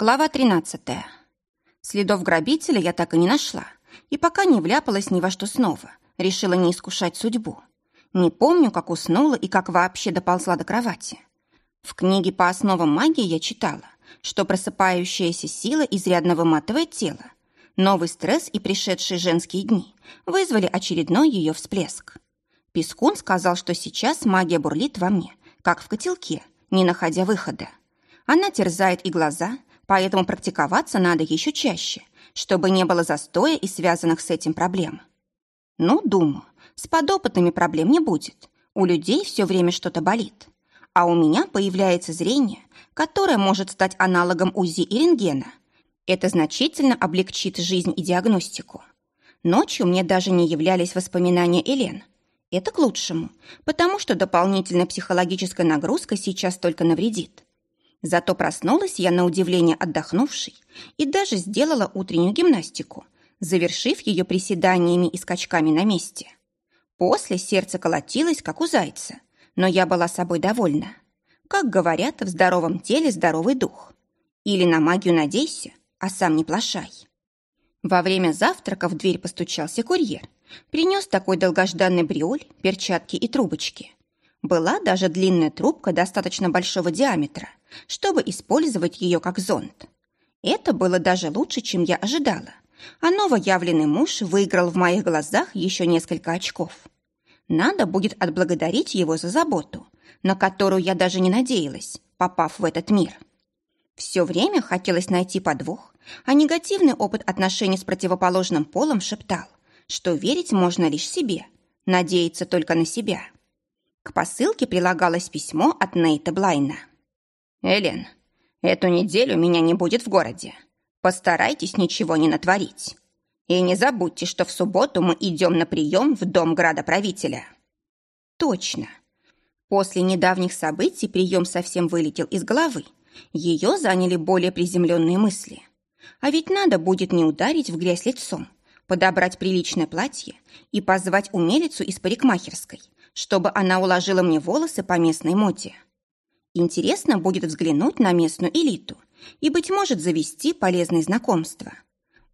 Глава 13. Следов грабителя я так и не нашла, и пока не вляпалась ни во что снова, решила не искушать судьбу. Не помню, как уснула и как вообще доползла до кровати. В книге по основам магии я читала, что просыпающаяся сила изрядно выматывает тело. Новый стресс и пришедшие женские дни вызвали очередной ее всплеск. Пескун сказал, что сейчас магия бурлит во мне, как в котелке, не находя выхода. Она терзает и глаза, поэтому практиковаться надо еще чаще, чтобы не было застоя и связанных с этим проблем. Ну, думаю, с подопытными проблем не будет. У людей все время что-то болит. А у меня появляется зрение, которое может стать аналогом УЗИ и рентгена. Это значительно облегчит жизнь и диагностику. Ночью мне даже не являлись воспоминания Элен. Это к лучшему, потому что дополнительная психологическая нагрузка сейчас только навредит. Зато проснулась я на удивление отдохнувшей и даже сделала утреннюю гимнастику, завершив ее приседаниями и скачками на месте. После сердце колотилось, как у зайца, но я была собой довольна. Как говорят, в здоровом теле здоровый дух. Или на магию надейся, а сам не плашай. Во время завтрака в дверь постучался курьер. Принес такой долгожданный бриоль, перчатки и трубочки. Была даже длинная трубка достаточно большого диаметра, чтобы использовать ее как зонт. Это было даже лучше, чем я ожидала. А новоявленный муж выиграл в моих глазах еще несколько очков. Надо будет отблагодарить его за заботу, на которую я даже не надеялась, попав в этот мир. Все время хотелось найти подвох, а негативный опыт отношений с противоположным полом шептал, что верить можно лишь себе, надеяться только на себя. К посылке прилагалось письмо от Нейта Блайна. «Элен, эту неделю меня не будет в городе. Постарайтесь ничего не натворить. И не забудьте, что в субботу мы идем на прием в дом градоправителя». «Точно. После недавних событий прием совсем вылетел из головы. Ее заняли более приземленные мысли. А ведь надо будет не ударить в грязь лицом, подобрать приличное платье и позвать умелицу из парикмахерской, чтобы она уложила мне волосы по местной моде. Интересно будет взглянуть на местную элиту и, быть может, завести полезные знакомства.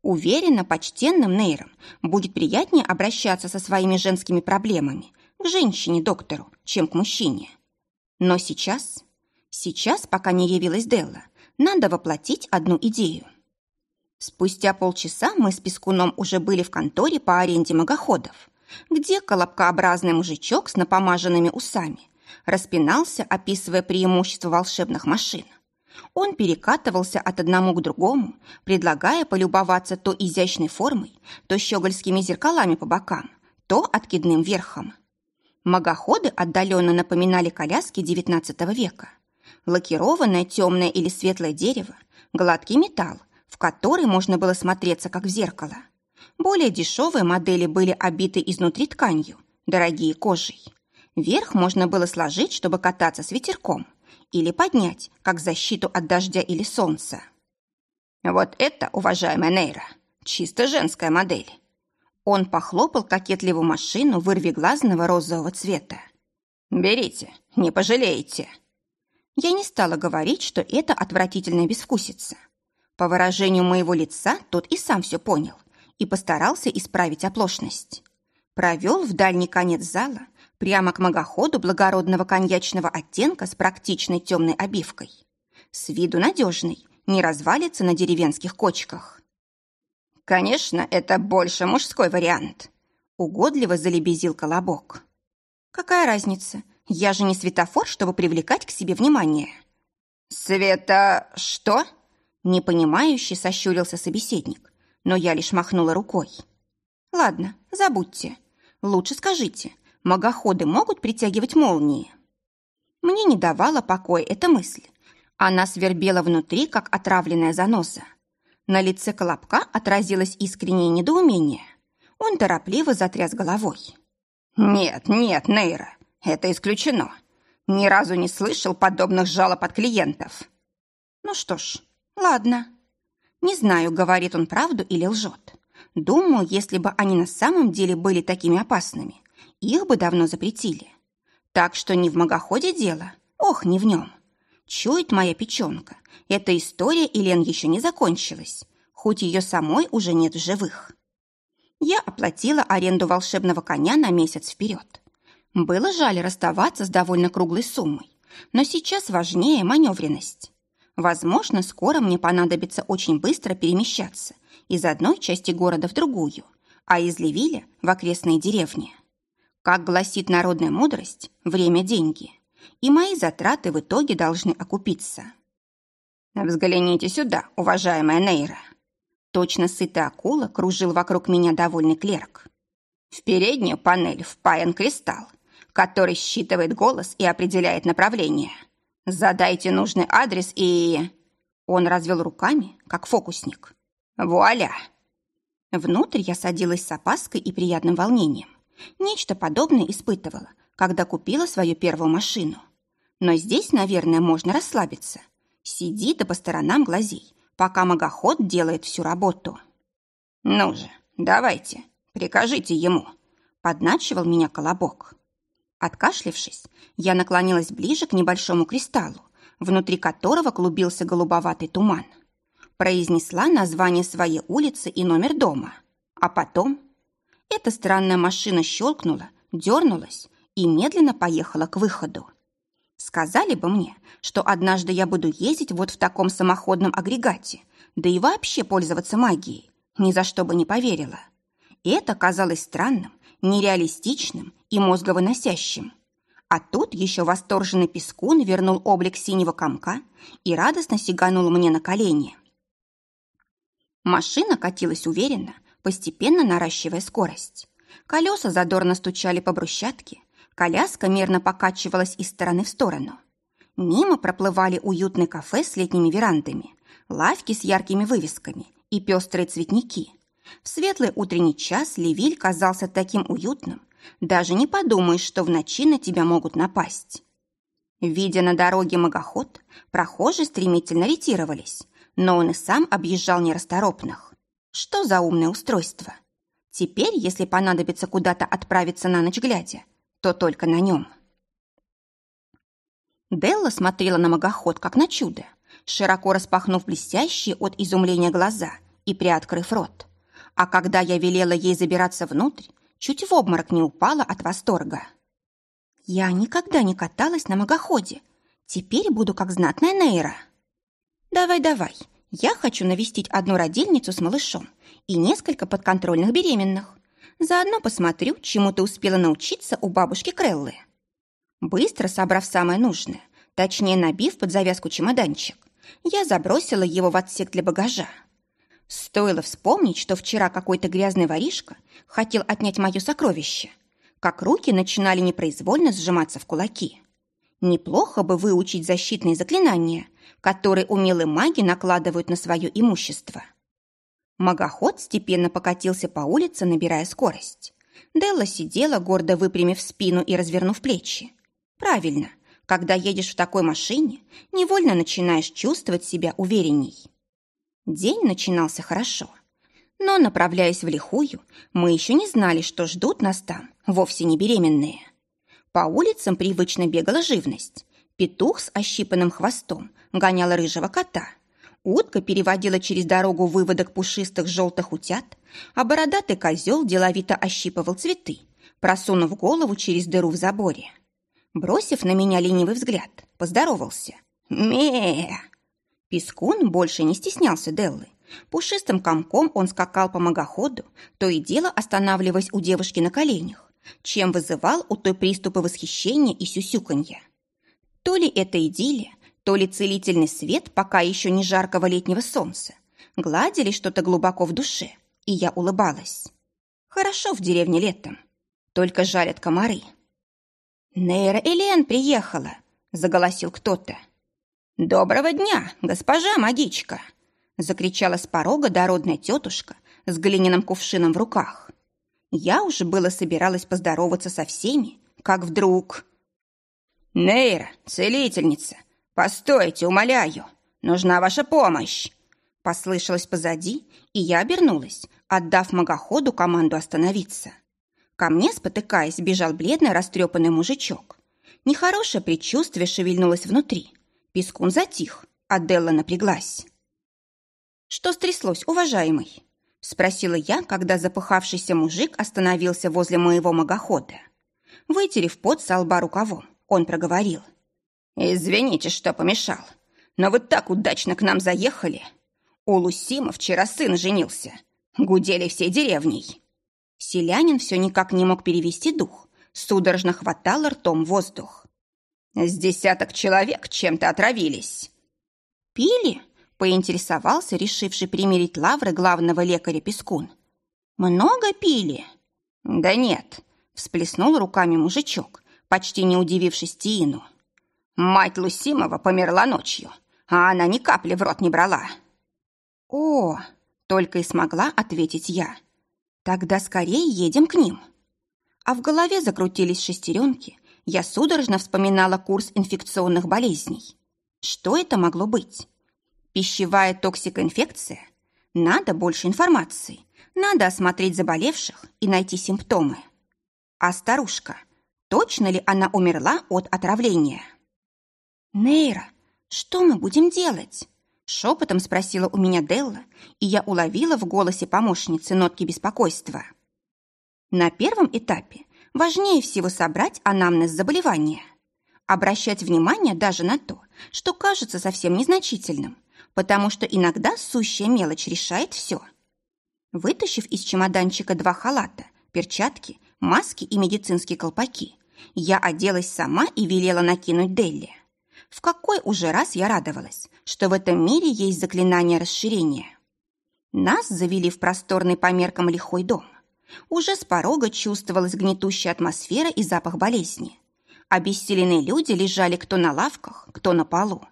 Уверена, почтенным нейрам будет приятнее обращаться со своими женскими проблемами к женщине-доктору, чем к мужчине. Но сейчас, сейчас, пока не явилась Делла, надо воплотить одну идею. Спустя полчаса мы с Пескуном уже были в конторе по аренде магоходов где колобкообразный мужичок с напомаженными усами распинался, описывая преимущества волшебных машин. Он перекатывался от одному к другому, предлагая полюбоваться то изящной формой, то щегольскими зеркалами по бокам, то откидным верхом. Магоходы отдаленно напоминали коляски XIX века. Лакированное темное или светлое дерево, гладкий металл, в который можно было смотреться, как в зеркало – более дешевые модели были обиты изнутри тканью, дорогие кожей. Верх можно было сложить, чтобы кататься с ветерком, или поднять, как защиту от дождя или солнца. Вот это, уважаемая Нейра, чисто женская модель. Он похлопал кокетливую машину вырвиглазного розового цвета. «Берите, не пожалеете». Я не стала говорить, что это отвратительная безвкусица. По выражению моего лица тот и сам все понял и постарался исправить оплошность. Провел в дальний конец зала, прямо к магоходу благородного коньячного оттенка с практичной темной обивкой. С виду надежный, не развалится на деревенских кочках. «Конечно, это больше мужской вариант», — угодливо залебезил колобок. «Какая разница? Я же не светофор, чтобы привлекать к себе внимание». «Света... что?» Непонимающе сощурился собеседник но я лишь махнула рукой. «Ладно, забудьте. Лучше скажите, магоходы могут притягивать молнии?» Мне не давала покоя эта мысль. Она свербела внутри, как отравленная заноза. На лице Колобка отразилось искреннее недоумение. Он торопливо затряс головой. «Нет, нет, Нейра, это исключено. Ни разу не слышал подобных жалоб от клиентов». «Ну что ж, ладно», не знаю, говорит он правду или лжет. Думаю, если бы они на самом деле были такими опасными, их бы давно запретили. Так что не в магоходе дело, ох, не в нем. Чует моя печенка. Эта история Елен еще не закончилась, хоть ее самой уже нет в живых. Я оплатила аренду волшебного коня на месяц вперед. Было жаль расставаться с довольно круглой суммой, но сейчас важнее маневренность. Возможно, скоро мне понадобится очень быстро перемещаться из одной части города в другую, а из Левиля в окрестные деревни. Как гласит народная мудрость, время – деньги, и мои затраты в итоге должны окупиться. Взгляните сюда, уважаемая Нейра. Точно сытая акула кружил вокруг меня довольный клерк. В переднюю панель впаян кристалл, который считывает голос и определяет направление. Задайте нужный адрес и... Он развел руками, как фокусник. Вуаля! Внутрь я садилась с опаской и приятным волнением. Нечто подобное испытывала, когда купила свою первую машину. Но здесь, наверное, можно расслабиться. Сиди да по сторонам глазей, пока магоход делает всю работу. «Ну же, давайте, прикажите ему», — подначивал меня колобок. Откашлившись, я наклонилась ближе к небольшому кристаллу, внутри которого клубился голубоватый туман. Произнесла название своей улицы и номер дома. А потом эта странная машина щелкнула, дернулась и медленно поехала к выходу. Сказали бы мне, что однажды я буду ездить вот в таком самоходном агрегате, да и вообще пользоваться магией, ни за что бы не поверила. Это казалось странным, нереалистичным и мозговыносящим. А тут еще восторженный пескун вернул облик синего комка и радостно сиганул мне на колени. Машина катилась уверенно, постепенно наращивая скорость. Колеса задорно стучали по брусчатке, коляска мерно покачивалась из стороны в сторону. Мимо проплывали уютные кафе с летними верандами, лавки с яркими вывесками и пестрые цветники. В светлый утренний час Левиль казался таким уютным, даже не подумаешь, что в ночи на тебя могут напасть. Видя на дороге магоход, прохожие стремительно ретировались, но он и сам объезжал нерасторопных. Что за умное устройство? Теперь, если понадобится куда-то отправиться на ночь глядя, то только на нем. Делла смотрела на магоход, как на чудо, широко распахнув блестящие от изумления глаза и приоткрыв рот. А когда я велела ей забираться внутрь, чуть в обморок не упала от восторга. Я никогда не каталась на магоходе. Теперь буду как знатная Нейра. Давай-давай, я хочу навестить одну родильницу с малышом и несколько подконтрольных беременных. Заодно посмотрю, чему ты успела научиться у бабушки Креллы. Быстро собрав самое нужное, точнее набив под завязку чемоданчик, я забросила его в отсек для багажа. Стоило вспомнить, что вчера какой-то грязный воришка хотел отнять мое сокровище, как руки начинали непроизвольно сжиматься в кулаки. Неплохо бы выучить защитные заклинания, которые умелые маги накладывают на свое имущество. Магоход степенно покатился по улице, набирая скорость. Делла сидела, гордо выпрямив спину и развернув плечи. Правильно, когда едешь в такой машине, невольно начинаешь чувствовать себя уверенней. День начинался хорошо. Но, направляясь в лихую, мы еще не знали, что ждут нас там, вовсе не беременные. По улицам привычно бегала живность. Петух с ощипанным хвостом гонял рыжего кота. Утка переводила через дорогу выводок пушистых желтых утят, а бородатый козел деловито ощипывал цветы, просунув голову через дыру в заборе. Бросив на меня ленивый взгляд, поздоровался. ме Пескун больше не стеснялся Деллы. Пушистым комком он скакал по магоходу, то и дело останавливаясь у девушки на коленях, чем вызывал у той приступы восхищения и сюсюканья. То ли это идиллия, то ли целительный свет пока еще не жаркого летнего солнца. Гладили что-то глубоко в душе, и я улыбалась. Хорошо в деревне летом, только жарят комары. «Нейра Элен приехала!» — заголосил кто-то. «Доброго дня, госпожа магичка!» Закричала с порога дородная тетушка с глиняным кувшином в руках. Я уже было собиралась поздороваться со всеми, как вдруг... «Нейра, целительница, постойте, умоляю, нужна ваша помощь!» Послышалось позади, и я обернулась, отдав магоходу команду остановиться. Ко мне, спотыкаясь, бежал бледный растрепанный мужичок. Нехорошее предчувствие шевельнулось внутри — Пескун затих, а Делла напряглась. «Что стряслось, уважаемый?» — спросила я, когда запыхавшийся мужик остановился возле моего магохода. Вытерев пот со лба рукавом, он проговорил. «Извините, что помешал, но вы так удачно к нам заехали. У Лусима вчера сын женился. Гудели всей деревней». Селянин все никак не мог перевести дух, судорожно хватал ртом воздух. «С десяток человек чем-то отравились». «Пили?» — поинтересовался, решивший примирить лавры главного лекаря Пескун. «Много пили?» «Да нет», — всплеснул руками мужичок, почти не удивившись Тиину. «Мать Лусимова померла ночью, а она ни капли в рот не брала». «О!» — только и смогла ответить я. «Тогда скорее едем к ним». А в голове закрутились шестеренки. Я судорожно вспоминала курс инфекционных болезней. Что это могло быть? Пищевая токсикоинфекция? Надо больше информации. Надо осмотреть заболевших и найти симптомы. А старушка, точно ли она умерла от отравления? «Нейра, что мы будем делать?» Шепотом спросила у меня Делла, и я уловила в голосе помощницы нотки беспокойства. На первом этапе важнее всего собрать анамнез заболевания. Обращать внимание даже на то, что кажется совсем незначительным, потому что иногда сущая мелочь решает все. Вытащив из чемоданчика два халата, перчатки, маски и медицинские колпаки, я оделась сама и велела накинуть Делли. В какой уже раз я радовалась, что в этом мире есть заклинание расширения. Нас завели в просторный по меркам лихой дом. Уже с порога чувствовалась гнетущая атмосфера и запах болезни. Обессиленные люди лежали кто на лавках, кто на полу.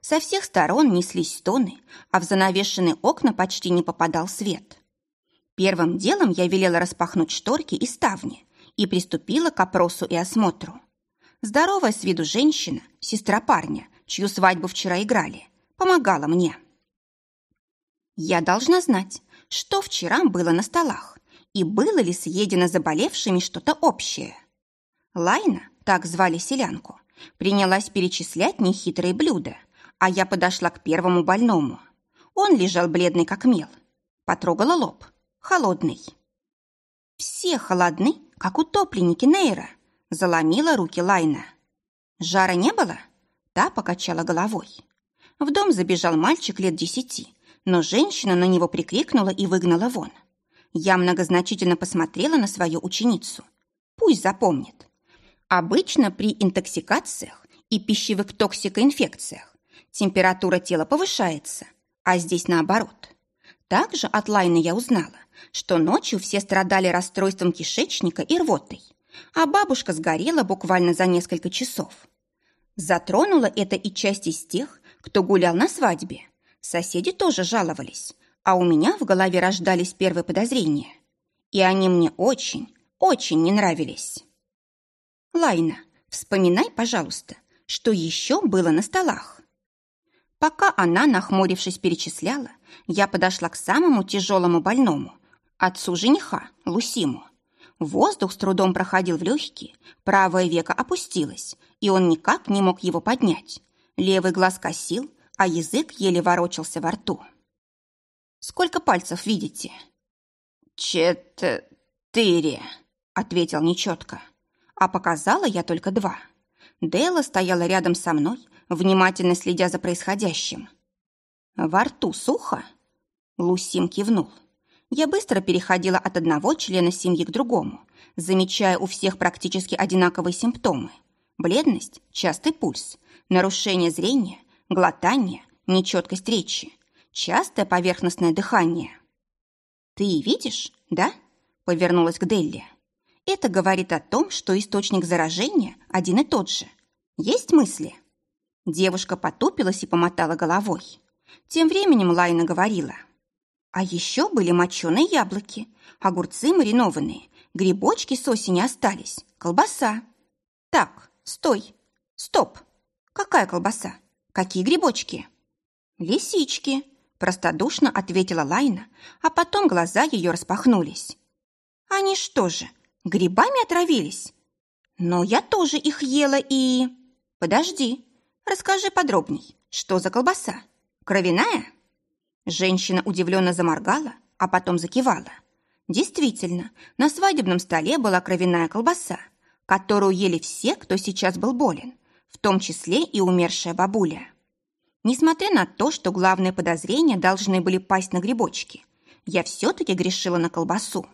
Со всех сторон неслись стоны, а в занавешенные окна почти не попадал свет. Первым делом я велела распахнуть шторки и ставни и приступила к опросу и осмотру. Здоровая с виду женщина, сестра парня, чью свадьбу вчера играли, помогала мне. Я должна знать, что вчера было на столах и было ли съедено заболевшими что-то общее. Лайна, так звали селянку, принялась перечислять нехитрые блюда, а я подошла к первому больному. Он лежал бледный как мел. Потрогала лоб. Холодный. Все холодны, как утопленники, нейра, Заломила руки Лайна. Жара не было? Та покачала головой. В дом забежал мальчик лет десяти, но женщина на него прикрикнула и выгнала вон. Я многозначительно посмотрела на свою ученицу. Пусть запомнит. Обычно при интоксикациях и пищевых токсикоинфекциях температура тела повышается, а здесь наоборот. Также от Лайны я узнала, что ночью все страдали расстройством кишечника и рвотой а бабушка сгорела буквально за несколько часов. Затронула это и часть из тех, кто гулял на свадьбе. Соседи тоже жаловались, а у меня в голове рождались первые подозрения. И они мне очень, очень не нравились. Лайна, вспоминай, пожалуйста, что еще было на столах. Пока она, нахмурившись, перечисляла, я подошла к самому тяжелому больному, отцу жениха, Лусиму. Воздух с трудом проходил в легкие, правое веко опустилось, и он никак не мог его поднять. Левый глаз косил, а язык еле ворочался во рту. «Сколько пальцев видите?» «Четыре», — ответил нечетко. А показала я только два. Дейла стояла рядом со мной, внимательно следя за происходящим. «Во рту сухо?» Лусим кивнул. Я быстро переходила от одного члена семьи к другому, замечая у всех практически одинаковые симптомы. Бледность, частый пульс, нарушение зрения, глотание, нечеткость речи, частое поверхностное дыхание. «Ты видишь, да?» – повернулась к Делли. «Это говорит о том, что источник заражения один и тот же. Есть мысли?» Девушка потупилась и помотала головой. Тем временем Лайна говорила – а еще были моченые яблоки, огурцы маринованные, грибочки с осени остались, колбаса. Так, стой, стоп. Какая колбаса? Какие грибочки? Лисички, простодушно ответила Лайна, а потом глаза ее распахнулись. Они что же, грибами отравились? Но я тоже их ела и... Подожди, Расскажи подробней, что за колбаса? Кровяная?» Женщина удивленно заморгала, а потом закивала. Действительно, на свадебном столе была кровяная колбаса, которую ели все, кто сейчас был болен, в том числе и умершая бабуля. Несмотря на то, что главные подозрения должны были пасть на грибочки, я все-таки грешила на колбасу.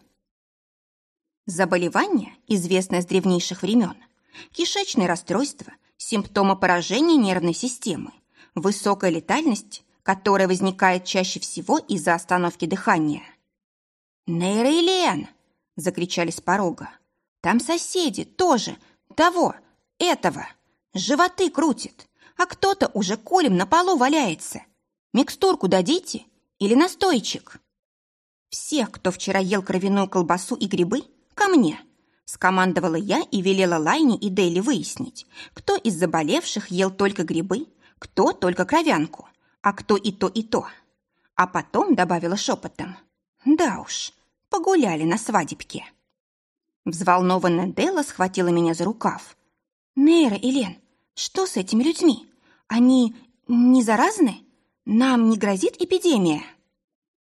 Заболевание, известное с древнейших времен, кишечное расстройство, симптомы поражения нервной системы, высокая летальность, которая возникает чаще всего из-за остановки дыхания. «Нейра закричали с порога. «Там соседи тоже, того, этого, животы крутит, а кто-то уже колем на полу валяется. Микстурку дадите или настойчик?» «Всех, кто вчера ел кровяную колбасу и грибы, ко мне!» Скомандовала я и велела Лайне и Дейли выяснить, кто из заболевших ел только грибы, кто только кровянку, а кто и то, и то. А потом добавила шепотом. Да уж, погуляли на свадебке. Взволнованная Делла схватила меня за рукав. «Нейра, Элен, что с этими людьми? Они не заразны? Нам не грозит эпидемия?»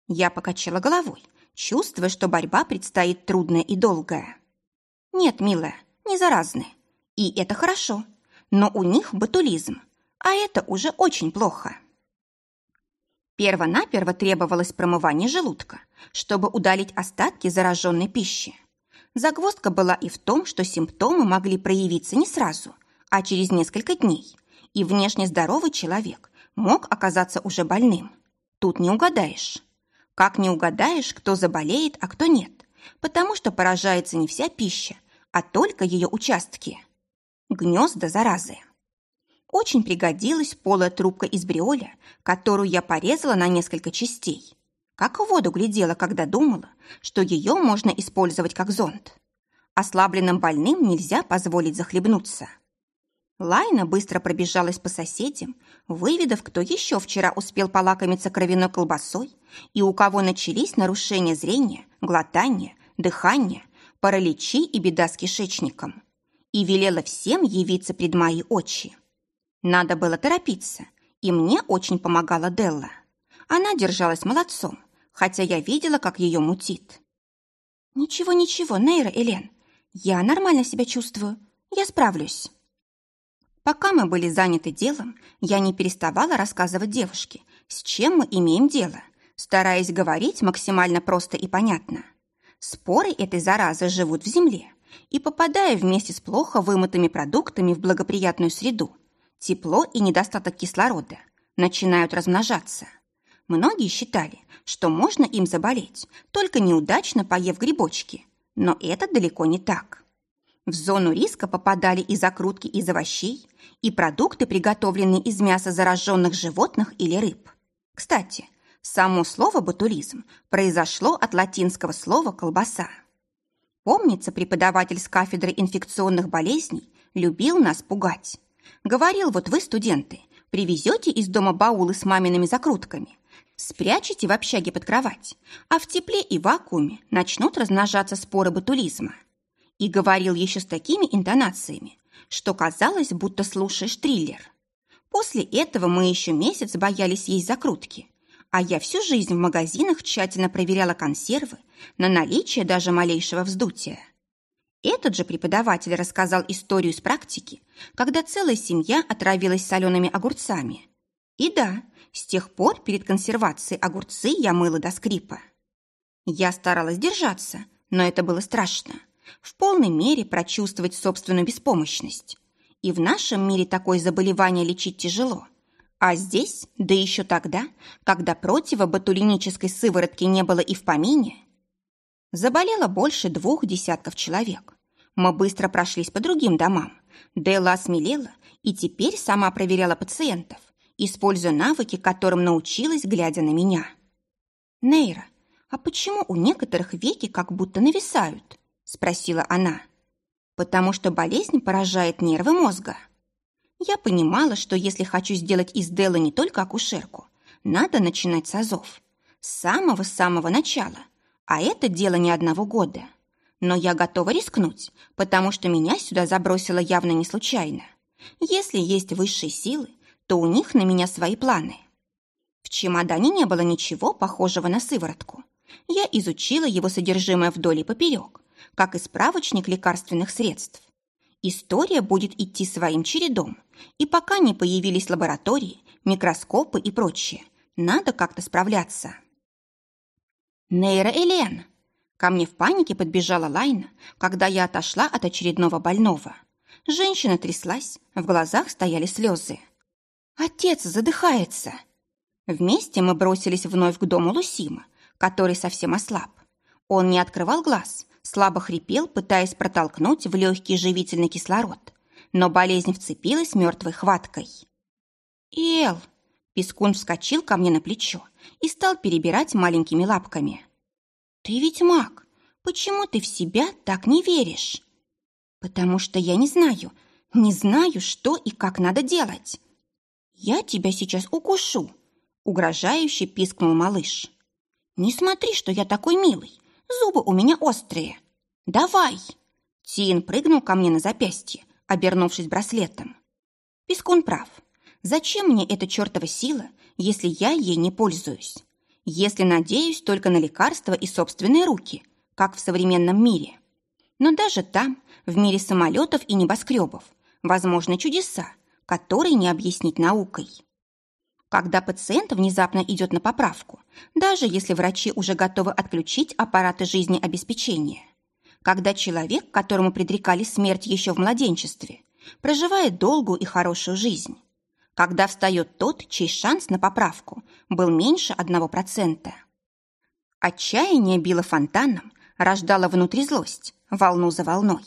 Я покачала головой, чувствуя, что борьба предстоит трудная и долгая. «Нет, милая, не заразны. И это хорошо. Но у них ботулизм, а это уже очень плохо». Первонаперво требовалось промывание желудка, чтобы удалить остатки зараженной пищи. Загвоздка была и в том, что симптомы могли проявиться не сразу, а через несколько дней, и внешне здоровый человек мог оказаться уже больным. Тут не угадаешь. Как не угадаешь, кто заболеет, а кто нет, потому что поражается не вся пища, а только ее участки. Гнезда заразы. Очень пригодилась полая трубка из бриоля, которую я порезала на несколько частей. Как в воду глядела, когда думала, что ее можно использовать как зонт. Ослабленным больным нельзя позволить захлебнуться. Лайна быстро пробежалась по соседям, выведав, кто еще вчера успел полакомиться кровяной колбасой и у кого начались нарушения зрения, глотания, дыхания, параличи и беда с кишечником. И велела всем явиться пред мои очи. Надо было торопиться, и мне очень помогала Делла. Она держалась молодцом, хотя я видела, как ее мутит. «Ничего, ничего, Нейра, Элен, я нормально себя чувствую, я справлюсь». Пока мы были заняты делом, я не переставала рассказывать девушке, с чем мы имеем дело, стараясь говорить максимально просто и понятно. Споры этой заразы живут в земле, и, попадая вместе с плохо вымытыми продуктами в благоприятную среду, тепло и недостаток кислорода начинают размножаться. Многие считали, что можно им заболеть, только неудачно поев грибочки, но это далеко не так. В зону риска попадали и закрутки из овощей, и продукты, приготовленные из мяса зараженных животных или рыб. Кстати, само слово «ботулизм» произошло от латинского слова «колбаса». Помнится, преподаватель с кафедры инфекционных болезней любил нас пугать. Говорил, вот вы, студенты, привезете из дома баулы с мамиными закрутками, спрячете в общаге под кровать, а в тепле и вакууме начнут размножаться споры ботулизма. И говорил еще с такими интонациями, что казалось, будто слушаешь триллер. После этого мы еще месяц боялись есть закрутки, а я всю жизнь в магазинах тщательно проверяла консервы на наличие даже малейшего вздутия. Этот же преподаватель рассказал историю с практики, когда целая семья отравилась солеными огурцами. И да, с тех пор перед консервацией огурцы я мыла до скрипа. Я старалась держаться, но это было страшно. В полной мере прочувствовать собственную беспомощность. И в нашем мире такое заболевание лечить тяжело. А здесь, да еще тогда, когда противоботулинической сыворотки не было и в помине, Заболело больше двух десятков человек. Мы быстро прошлись по другим домам. Делла осмелела и теперь сама проверяла пациентов, используя навыки, которым научилась, глядя на меня. «Нейра, а почему у некоторых веки как будто нависают?» – спросила она. «Потому что болезнь поражает нервы мозга». Я понимала, что если хочу сделать из Деллы не только акушерку, надо начинать с азов. С самого-самого начала, а это дело не одного года. Но я готова рискнуть, потому что меня сюда забросило явно не случайно. Если есть высшие силы, то у них на меня свои планы. В чемодане не было ничего похожего на сыворотку. Я изучила его содержимое вдоль и поперек, как и справочник лекарственных средств. История будет идти своим чередом, и пока не появились лаборатории, микроскопы и прочее, надо как-то справляться. «Нейра Элен!» Ко мне в панике подбежала Лайна, когда я отошла от очередного больного. Женщина тряслась, в глазах стояли слезы. «Отец задыхается!» Вместе мы бросились вновь к дому Лусима, который совсем ослаб. Он не открывал глаз, слабо хрипел, пытаясь протолкнуть в легкий живительный кислород, но болезнь вцепилась мертвой хваткой. «Эл!» Пескун вскочил ко мне на плечо и стал перебирать маленькими лапками. «Ты ведь маг. Почему ты в себя так не веришь?» «Потому что я не знаю, не знаю, что и как надо делать. Я тебя сейчас укушу!» Угрожающе пискнул малыш. «Не смотри, что я такой милый. Зубы у меня острые. Давай!» Тин прыгнул ко мне на запястье, обернувшись браслетом. Пескун прав. Зачем мне эта чертова сила, если я ей не пользуюсь? Если надеюсь только на лекарства и собственные руки, как в современном мире? Но даже там, в мире самолетов и небоскребов, возможны чудеса, которые не объяснить наукой. Когда пациент внезапно идет на поправку, даже если врачи уже готовы отключить аппараты жизнеобеспечения. Когда человек, которому предрекали смерть еще в младенчестве, проживает долгую и хорошую жизнь. Когда встает тот, чей шанс на поправку был меньше одного процента. Отчаяние било фонтаном, рождало внутри злость, волну за волной.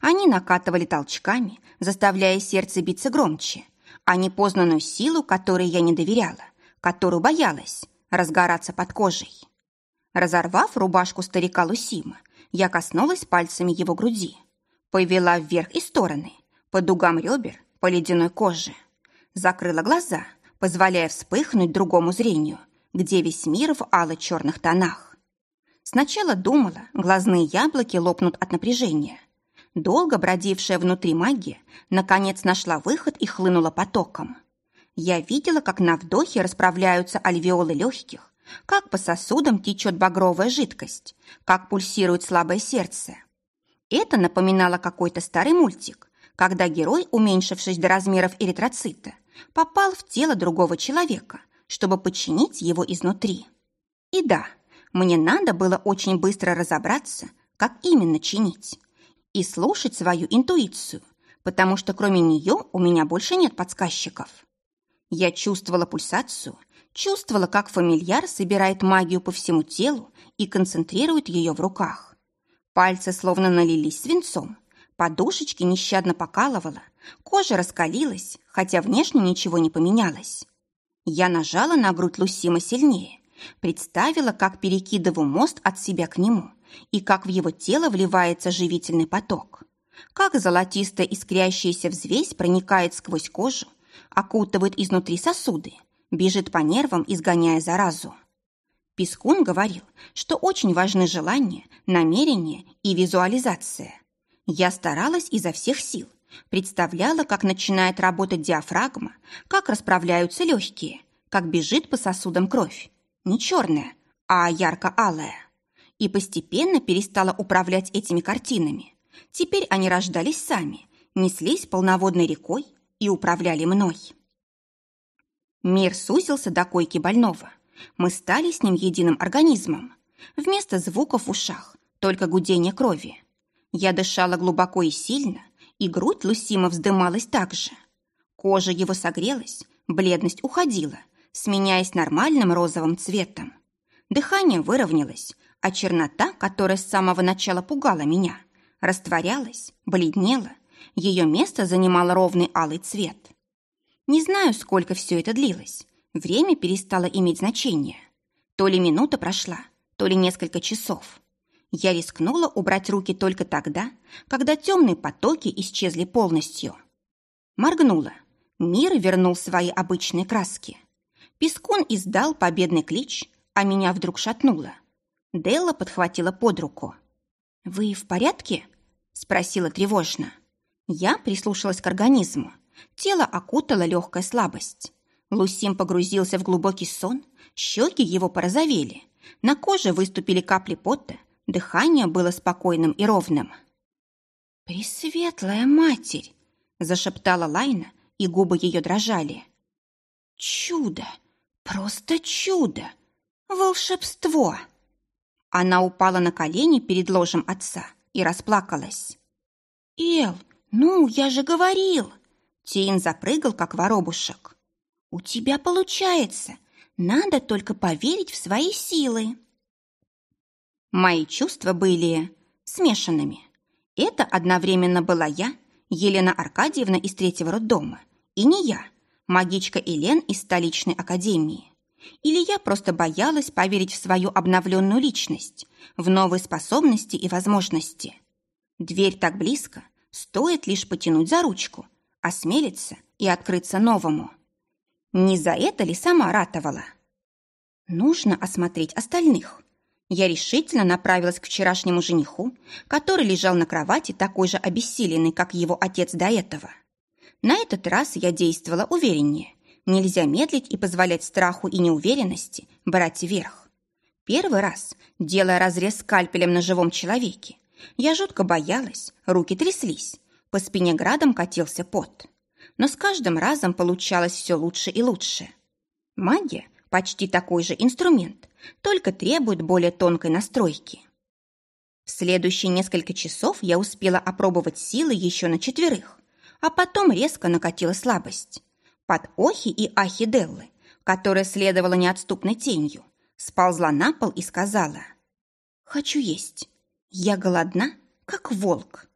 Они накатывали толчками, заставляя сердце биться громче, а непознанную силу, которой я не доверяла, которую боялась, разгораться под кожей. Разорвав рубашку старика Лусима, я коснулась пальцами его груди, повела вверх и стороны, по дугам ребер, по ледяной коже. Закрыла глаза, позволяя вспыхнуть другому зрению, где весь мир в ало-черных тонах. Сначала думала, глазные яблоки лопнут от напряжения, долго бродившая внутри магия, наконец нашла выход и хлынула потоком. Я видела, как на вдохе расправляются альвеолы легких, как по сосудам течет багровая жидкость, как пульсирует слабое сердце. Это напоминало какой-то старый мультик, когда герой, уменьшившись до размеров эритроцита, попал в тело другого человека, чтобы подчинить его изнутри. И да, мне надо было очень быстро разобраться, как именно чинить и слушать свою интуицию, потому что кроме нее у меня больше нет подсказчиков. Я чувствовала пульсацию, чувствовала, как фамильяр собирает магию по всему телу и концентрирует ее в руках. Пальцы словно налились свинцом, подушечки нещадно покалывала, кожа раскалилась, хотя внешне ничего не поменялось. Я нажала на грудь Лусима сильнее, представила, как перекидываю мост от себя к нему и как в его тело вливается живительный поток. Как золотистая искрящаяся взвесь проникает сквозь кожу, окутывает изнутри сосуды, бежит по нервам, изгоняя заразу. Пискун говорил, что очень важны желания, намерения и визуализация. Я старалась изо всех сил, представляла, как начинает работать диафрагма, как расправляются легкие, как бежит по сосудам кровь. Не черная, а ярко-алая и постепенно перестала управлять этими картинами. Теперь они рождались сами, неслись полноводной рекой и управляли мной. Мир сузился до койки больного. Мы стали с ним единым организмом. Вместо звуков в ушах только гудение крови. Я дышала глубоко и сильно, и грудь Лусима вздымалась так же. Кожа его согрелась, бледность уходила, сменяясь нормальным розовым цветом. Дыхание выровнялось, а чернота, которая с самого начала пугала меня, растворялась, бледнела, ее место занимал ровный алый цвет. Не знаю, сколько все это длилось. Время перестало иметь значение. То ли минута прошла, то ли несколько часов. Я рискнула убрать руки только тогда, когда темные потоки исчезли полностью. Моргнула. Мир вернул свои обычные краски. Пескун издал победный клич, а меня вдруг шатнуло. Делла подхватила под руку. «Вы в порядке?» – спросила тревожно. Я прислушалась к организму. Тело окутала легкая слабость. Лусим погрузился в глубокий сон, щеки его порозовели, на коже выступили капли пота, дыхание было спокойным и ровным. «Пресветлая матерь!» – зашептала Лайна, и губы ее дрожали. «Чудо! Просто чудо! Волшебство!» Она упала на колени перед ложем отца и расплакалась. «Эл, ну, я же говорил!» Тин запрыгал, как воробушек. «У тебя получается! Надо только поверить в свои силы!» Мои чувства были смешанными. Это одновременно была я, Елена Аркадьевна из третьего роддома, и не я, магичка Елен из столичной академии. Или я просто боялась поверить в свою обновленную личность, в новые способности и возможности. Дверь так близко, стоит лишь потянуть за ручку, осмелиться и открыться новому. Не за это ли сама ратовала? Нужно осмотреть остальных. Я решительно направилась к вчерашнему жениху, который лежал на кровати такой же обессиленный, как его отец до этого. На этот раз я действовала увереннее. Нельзя медлить и позволять страху и неуверенности брать верх. Первый раз, делая разрез скальпелем на живом человеке, я жутко боялась, руки тряслись, по спине градом катился пот. Но с каждым разом получалось все лучше и лучше. Магия – почти такой же инструмент, только требует более тонкой настройки. В следующие несколько часов я успела опробовать силы еще на четверых, а потом резко накатила слабость. Под охи и ахи Деллы, которая следовала неотступной тенью, сползла на пол и сказала «Хочу есть. Я голодна, как волк».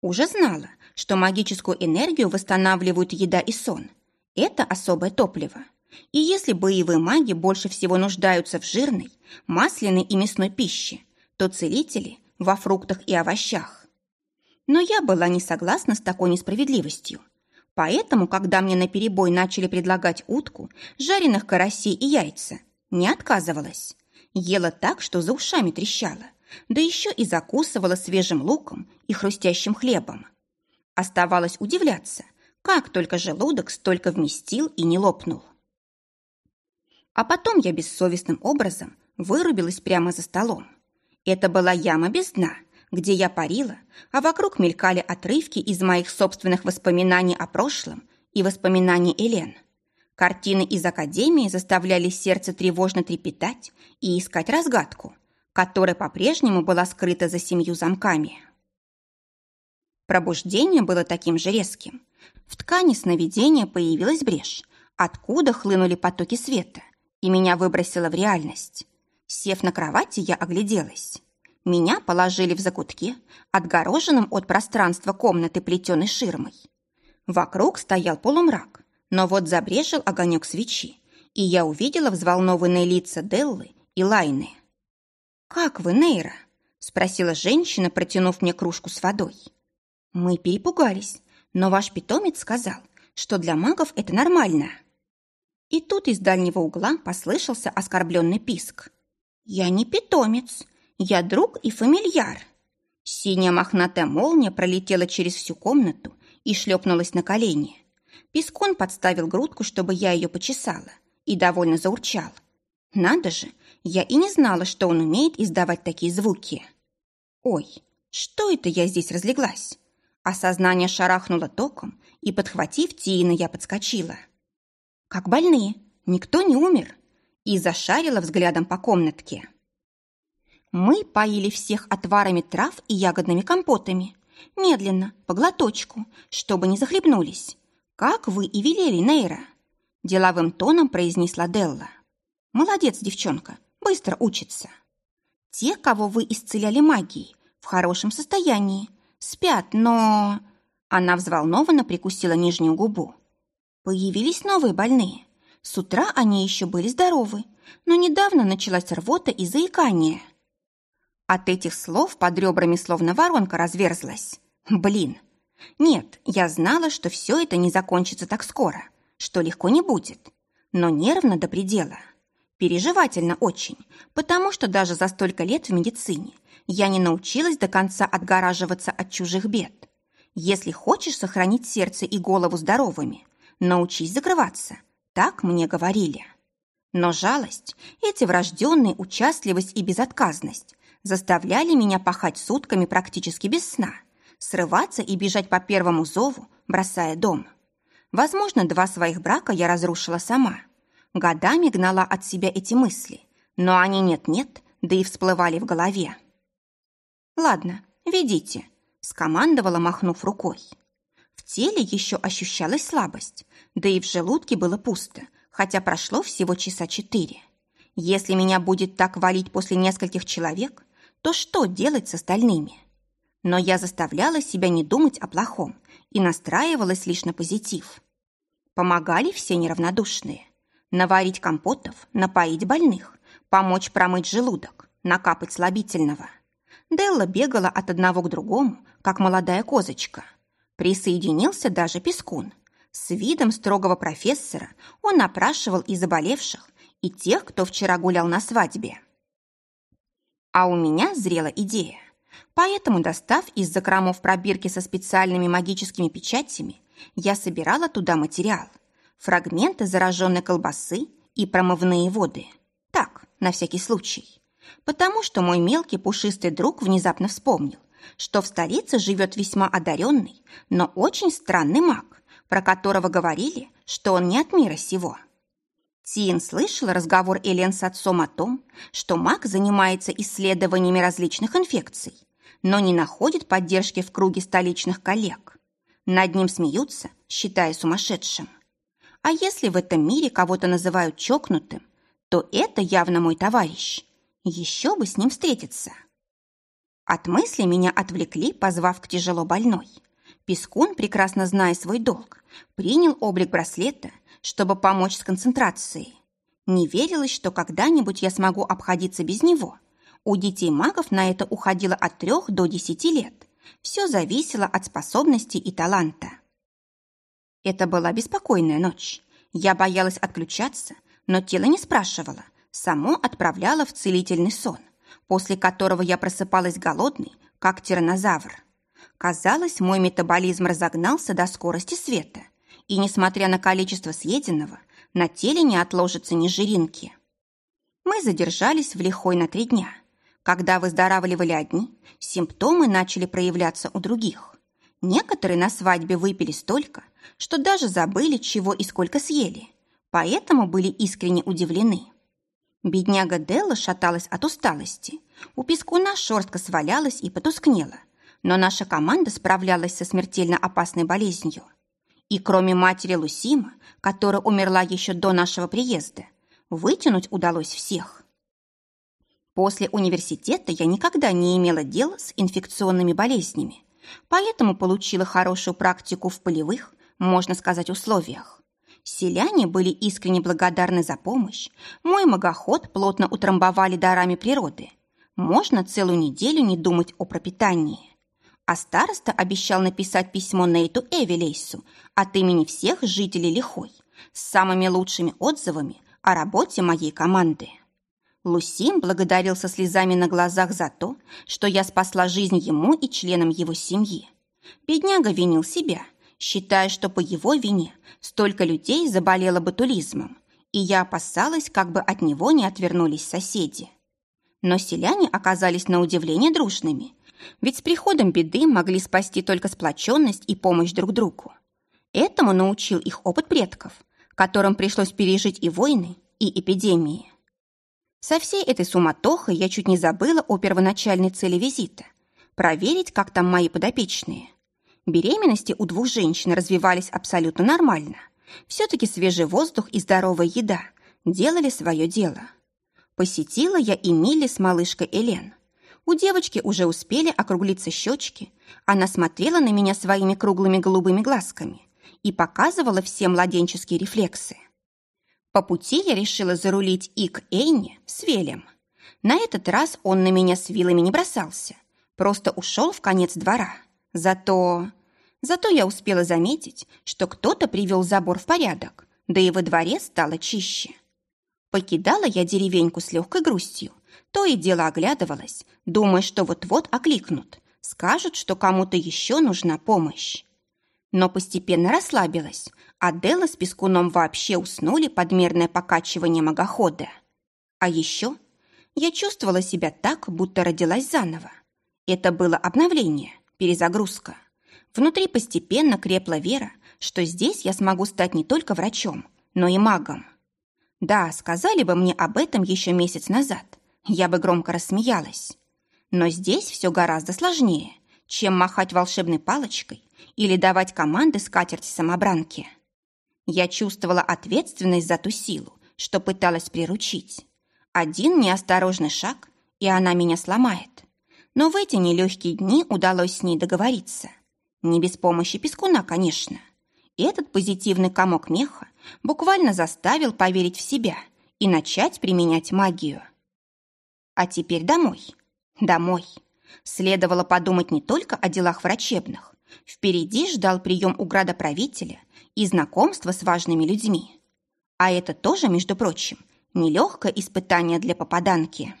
Уже знала, что магическую энергию восстанавливают еда и сон. Это особое топливо. И если боевые маги больше всего нуждаются в жирной, масляной и мясной пище, то целители – во фруктах и овощах. Но я была не согласна с такой несправедливостью. Поэтому, когда мне наперебой начали предлагать утку, жареных карасей и яйца, не отказывалась. Ела так, что за ушами трещала, да еще и закусывала свежим луком и хрустящим хлебом. Оставалось удивляться, как только желудок столько вместил и не лопнул. А потом я бессовестным образом вырубилась прямо за столом. Это была яма без дна, где я парила, а вокруг мелькали отрывки из моих собственных воспоминаний о прошлом и воспоминаний Элен. Картины из Академии заставляли сердце тревожно трепетать и искать разгадку, которая по-прежнему была скрыта за семью замками. Пробуждение было таким же резким. В ткани сновидения появилась брешь, откуда хлынули потоки света, и меня выбросило в реальность. Сев на кровати, я огляделась. Меня положили в закутке, отгороженном от пространства комнаты плетеной ширмой. Вокруг стоял полумрак, но вот забрежил огонек свечи, и я увидела взволнованные лица Деллы и Лайны. «Как вы, Нейра?» – спросила женщина, протянув мне кружку с водой. Мы перепугались, но ваш питомец сказал, что для магов это нормально. И тут из дальнего угла послышался оскорбленный писк. Я не питомец, я друг и фамильяр. Синяя мохнатая молния пролетела через всю комнату и шлепнулась на колени. Пискон подставил грудку, чтобы я ее почесала, и довольно заурчал. Надо же, я и не знала, что он умеет издавать такие звуки. Ой, что это я здесь разлеглась? Осознание шарахнуло током, и, подхватив Тиина, я подскочила. «Как больные? Никто не умер?» И зашарила взглядом по комнатке. Мы поили всех отварами трав и ягодными компотами. Медленно, по глоточку, чтобы не захлебнулись. Как вы и велели, Нейра. Деловым тоном произнесла Делла. Молодец, девчонка, быстро учится. Те, кого вы исцеляли магией, в хорошем состоянии, Спят, но...» Она взволнованно прикусила нижнюю губу. Появились новые больные. С утра они еще были здоровы, но недавно началась рвота и заикание. От этих слов под ребрами словно воронка разверзлась. Блин. Нет, я знала, что все это не закончится так скоро, что легко не будет. Но нервно до предела. Переживательно очень, потому что даже за столько лет в медицине я не научилась до конца отгораживаться от чужих бед. Если хочешь сохранить сердце и голову здоровыми, научись закрываться. Так мне говорили. Но жалость, эти врожденные участливость и безотказность заставляли меня пахать сутками практически без сна, срываться и бежать по первому зову, бросая дом. Возможно, два своих брака я разрушила сама. Годами гнала от себя эти мысли, но они нет-нет, да и всплывали в голове. «Ладно, ведите», — скомандовала, махнув рукой. В теле еще ощущалась слабость, да и в желудке было пусто, хотя прошло всего часа четыре. Если меня будет так валить после нескольких человек, то что делать с остальными? Но я заставляла себя не думать о плохом и настраивалась лишь на позитив. Помогали все неравнодушные. Наварить компотов, напоить больных, помочь промыть желудок, накапать слабительного. Делла бегала от одного к другому, как молодая козочка. Присоединился даже Пескун. С видом строгого профессора он опрашивал и заболевших, и тех, кто вчера гулял на свадьбе. А у меня зрела идея. Поэтому, достав из закромов пробирки со специальными магическими печатями, я собирала туда материал. Фрагменты зараженной колбасы и промывные воды. Так, на всякий случай. Потому что мой мелкий пушистый друг внезапно вспомнил, что в столице живет весьма одаренный, но очень странный маг, про которого говорили, что он не от мира сего. Тин слышал разговор Элен с отцом о том, что маг занимается исследованиями различных инфекций, но не находит поддержки в круге столичных коллег. Над ним смеются, считая сумасшедшим. А если в этом мире кого-то называют чокнутым, то это явно мой товарищ. Еще бы с ним встретиться. От мысли меня отвлекли, позвав к тяжело больной. Пескун, прекрасно зная свой долг, принял облик браслета, чтобы помочь с концентрацией. Не верилось, что когда-нибудь я смогу обходиться без него. У детей магов на это уходило от трех до десяти лет. Все зависело от способностей и таланта. Это была беспокойная ночь. Я боялась отключаться, но тело не спрашивало, само отправляло в целительный сон, после которого я просыпалась голодной, как тиранозавр. Казалось, мой метаболизм разогнался до скорости света, и, несмотря на количество съеденного, на теле не отложится ни жиринки. Мы задержались в лихой на три дня – когда выздоравливали одни, симптомы начали проявляться у других. Некоторые на свадьбе выпили столько, что даже забыли, чего и сколько съели, поэтому были искренне удивлены. Бедняга Делла шаталась от усталости. У пескуна шерстка свалялась и потускнела, но наша команда справлялась со смертельно опасной болезнью. И кроме матери Лусима, которая умерла еще до нашего приезда, вытянуть удалось всех. После университета я никогда не имела дела с инфекционными болезнями, поэтому получила хорошую практику в полевых, можно сказать, условиях. Селяне были искренне благодарны за помощь. Мой магоход плотно утрамбовали дарами природы. Можно целую неделю не думать о пропитании. А староста обещал написать письмо Нейту Эвелейсу от имени всех жителей Лихой с самыми лучшими отзывами о работе моей команды. Лусим благодарил со слезами на глазах за то, что я спасла жизнь ему и членам его семьи. Бедняга винил себя, считая, что по его вине столько людей заболело ботулизмом, и я опасалась, как бы от него не отвернулись соседи. Но селяне оказались на удивление дружными, ведь с приходом беды могли спасти только сплоченность и помощь друг другу. Этому научил их опыт предков, которым пришлось пережить и войны, и эпидемии. Со всей этой суматохой я чуть не забыла о первоначальной цели визита – проверить, как там мои подопечные. Беременности у двух женщин развивались абсолютно нормально. Все-таки свежий воздух и здоровая еда делали свое дело. Посетила я и Милли с малышкой Элен. У девочки уже успели округлиться щечки. Она смотрела на меня своими круглыми голубыми глазками и показывала все младенческие рефлексы. По пути я решила зарулить и к Эйне с Велем. На этот раз он на меня с вилами не бросался, просто ушел в конец двора. Зато... Зато я успела заметить, что кто-то привел забор в порядок, да и во дворе стало чище. Покидала я деревеньку с легкой грустью, то и дело оглядывалась, думая, что вот-вот окликнут. Скажут, что кому-то еще нужна помощь. Но постепенно расслабилась, а Делла с Пескуном вообще уснули под мерное покачивание магохода. А еще я чувствовала себя так, будто родилась заново. Это было обновление, перезагрузка. Внутри постепенно крепла вера, что здесь я смогу стать не только врачом, но и магом. Да, сказали бы мне об этом еще месяц назад, я бы громко рассмеялась. Но здесь все гораздо сложнее, чем махать волшебной палочкой или давать команды скатерти-самобранки. Я чувствовала ответственность за ту силу, что пыталась приручить. Один неосторожный шаг, и она меня сломает. Но в эти нелегкие дни удалось с ней договориться. Не без помощи Пескуна, конечно. И этот позитивный комок меха буквально заставил поверить в себя и начать применять магию. А теперь домой. Домой. Следовало подумать не только о делах врачебных. Впереди ждал прием у градоправителя и знакомство с важными людьми. А это тоже, между прочим, нелегкое испытание для попаданки.